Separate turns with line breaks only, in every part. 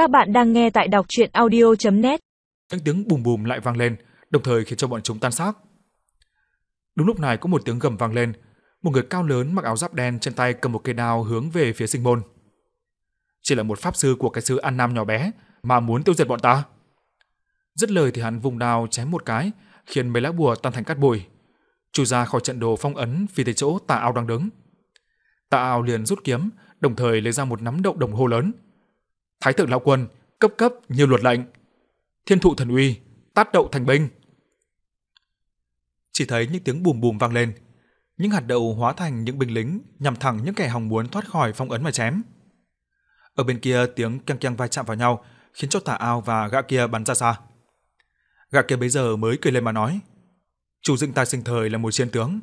Các bạn đang nghe tại đọc chuyện audio.net
Những tiếng bùm bùm lại vang lên, đồng thời khiến cho bọn chúng tan xác. Đúng lúc này có một tiếng gầm vang lên, một người cao lớn mặc áo giáp đen trên tay cầm một cây đao hướng về phía sinh môn. Chỉ là một pháp sư của cái xứ An Nam nhỏ bé mà muốn tiêu diệt bọn ta. Dứt lời thì hắn vùng đao chém một cái, khiến mấy lá bùa tan thành cát bụi. Chui ra khỏi trận đồ phong ấn phi tới chỗ Tà Ao đang đứng. Tà Ao liền rút kiếm, đồng thời lấy ra một nắm đậu đồng hồ lớn. Thái thượng lão quân, cấp cấp như luật lệnh. Thiên thụ thần uy, tát đậu thành binh. Chỉ thấy những tiếng bùm bùm vang lên, những hạt đậu hóa thành những binh lính nhằm thẳng những kẻ hòng muốn thoát khỏi phong ấn mà chém. Ở bên kia tiếng keng keng vai chạm vào nhau, khiến cho Tà Ao và gã kia bắn ra xa. Gã kia bấy giờ mới cười lên mà nói: "Chủ dựng ta sinh thời là một chiến tướng,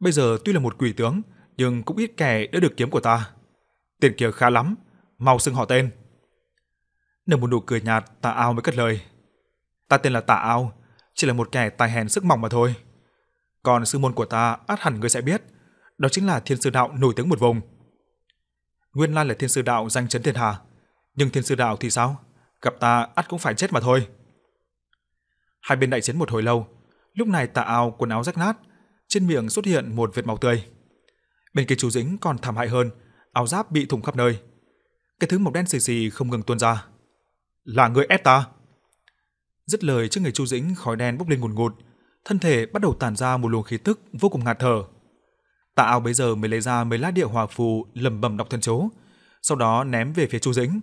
bây giờ tuy là một quỷ tướng, nhưng cũng ít kẻ đã được kiếm của ta. Tiền kia khá lắm, mau xưng họ tên." Nở một nụ cười nhạt, Tạ Ao mới cất lời: "Ta tên là Tạ Ao, chỉ là một kẻ tài hèn sức mỏng mà thôi. Còn sư môn của ta át hẳn ngươi sẽ biết, đó chính là Thiên sư đạo nổi tiếng một vùng." Nguyên lai là Thiên sư đạo danh chấn thiên hạ, nhưng Thiên sư đạo thì sao? Gặp ta ắt cũng phải chết mà thôi. Hai bên đại chiến một hồi lâu, lúc này Tạ Ao quần áo rách nát, trên miệng xuất hiện một vệt máu tươi. Bên kia chú Dĩnh còn thảm hại hơn, áo giáp bị thủng khắp nơi. Cái thứ màu đen xì xì không ngừng tuôn ra. "Là người ép ta?" Dứt lời trước người Chu Dĩnh khói đen bốc lên ngùn ngụt, thân thể bắt đầu tản ra một luồng khí tức vô cùng ngạt thở. Tạ Ao bấy giờ mới lấy ra mấy lá địa hỏa phù lẩm bẩm đọc thần chú, sau đó ném về phía Chu Dĩnh.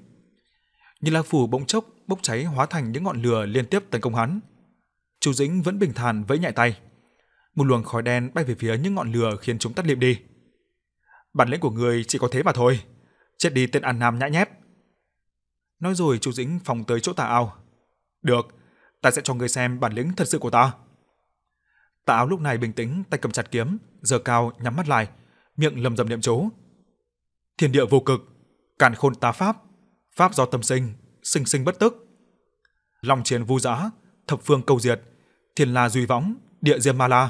Như lá phù bỗng chốc bốc cháy hóa thành những ngọn lửa liên tiếp tấn công hắn. Chu Dĩnh vẫn bình thản vẫy nhẹ tay. Một luồng khói đen bay về phía những ngọn lửa khiến chúng tắt liệm đi. Bản lĩnh của người chỉ có thế mà thôi, chết đi tên ăn nam nhã nhép. Nói rồi Chu Dĩnh phóng tới chỗ Tạ Ao. "Được, ta sẽ cho ngươi xem bản lĩnh thật sự của ta." Tạ Áo lúc này bình tĩnh, tay cầm chặt kiếm, giơ cao nhắm mắt lại, miệng lầm rầm niệm chú. Thiên địa vô cực, càn khôn tá pháp, pháp do tâm sinh, sinh sinh bất tức. Long chiến vu giá, thập phương câu diệt, thiên la duy võng, địa diêm ma la.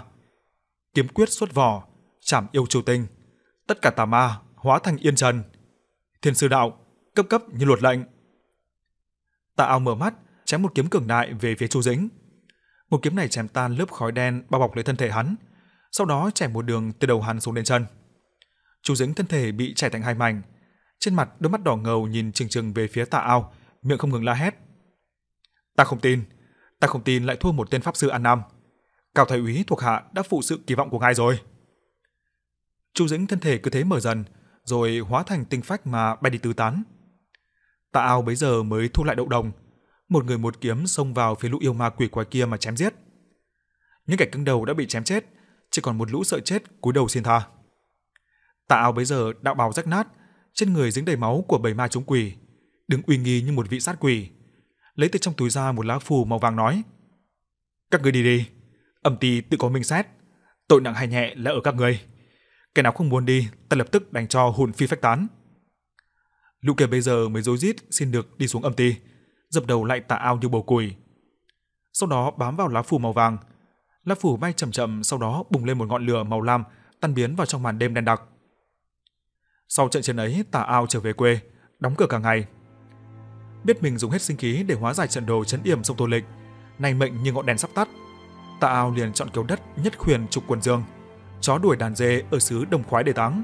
Kiếm quyết xuất vỏ, chảm yêu chủ tình, tất cả tà ma hóa thành yên trần. Thiên sư đạo, cấp cấp như luật lệnh. Tạ Ao mở mắt, chém một kiếm cường đại về phía Chu Dĩnh. Một kiếm này chém tan lớp khói đen bao bọc lấy thân thể hắn, sau đó chảy một đường từ đầu hắn xuống đến chân. Chu Dĩnh thân thể bị chảy thành hai mảnh, trên mặt đôi mắt đỏ ngầu nhìn chừng chừng về phía Tạ Ao, miệng không ngừng la hét. "Ta không tin, ta không tin lại thua một tên pháp sư An Nam. Cao thái úy thuộc hạ đã phụ sự kỳ vọng của ngài rồi." Chu Dĩnh thân thể cứ thế mở dần, rồi hóa thành tinh phách mà bay đi tứ tán. Tạ Ao bấy giờ mới thu lại đậu đồng, một người một kiếm xông vào phía lũ yêu ma quỷ quái kia mà chém giết. Những kẻ cứng đầu đã bị chém chết, chỉ còn một lũ sợ chết cúi đầu xin tha. Tạ Ao bấy giờ đạo bào rách nát, trên người dính đầy máu của bầy ma chúng quỷ, đứng uy nghi như một vị sát quỷ, lấy từ trong túi ra một lá phù màu vàng nói: "Các ngươi đi đi, âm ty tự có minh xét, tội nặng hay nhẹ là ở các ngươi. Kẻ nào không muốn đi, ta lập tức đánh cho hồn phi phách tán." Lũ kia bây giờ mới rối rít xin được đi xuống âm ty dập đầu lại tạ ao như bầu cùi. Sau đó bám vào lá phủ màu vàng. Lá phủ bay chậm chậm sau đó bùng lên một ngọn lửa màu lam tan biến vào trong màn đêm đen đặc. Sau trận chiến ấy, Tạ Ao trở về quê, đóng cửa cả ngày. Biết mình dùng hết sinh khí để hóa giải trận đồ chấn yểm sông Tô Lịch, nay mệnh như ngọn đèn sắp tắt. Tạ Ao liền chọn kiều đất nhất khuyền trục quần dương, chó đuổi đàn dê ở xứ Đồng Khoái để táng.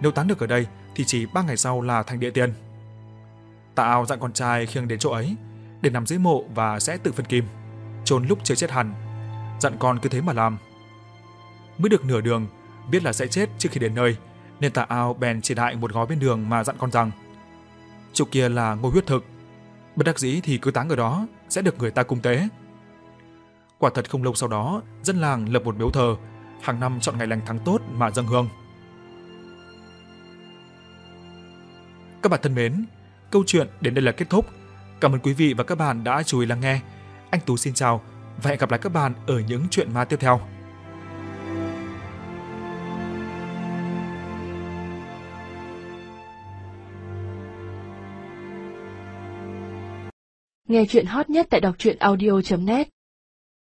Nếu táng được ở đây thì chỉ ba ngày sau là thành địa tiên. Tạ Ao dặn con trai khiêng đến chỗ ấy để nằm dưới mộ và sẽ tự phân kim, chôn lúc chưa chết hẳn. Dặn con cứ thế mà làm. Mới được nửa đường, biết là sẽ chết trước khi đến nơi, nên Tạ Ao bèn chỉ đại một gói bên đường mà dặn con rằng: "Chỗ kia là ngôi huyết thực, bất đắc dĩ thì cứ táng ở đó, sẽ được người ta cung tế." Quả thật không lâu sau đó, dân làng lập một miếu thờ, hàng năm chọn ngày lành tháng tốt mà dâng hương. Các bạn thân mến, Câu chuyện đến đây là kết thúc. Cảm ơn quý vị và các bạn đã chú ý lắng nghe. Anh Tú xin chào và hẹn gặp lại các bạn ở những chuyện ma tiếp theo.
Nghe chuyện hot nhất tại đọc truyện audio.net